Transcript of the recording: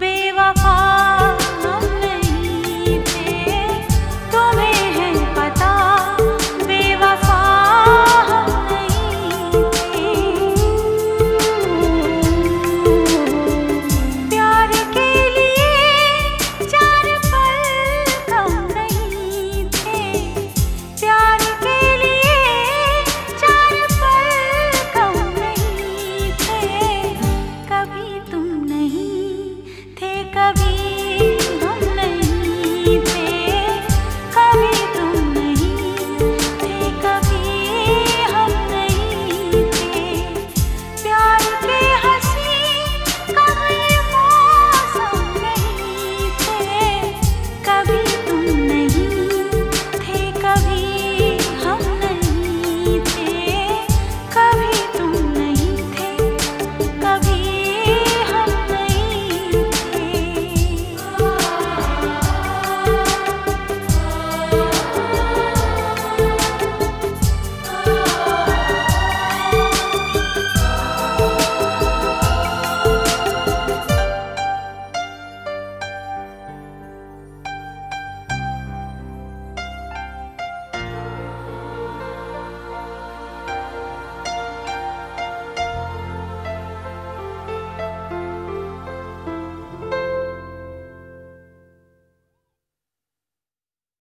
बेवफा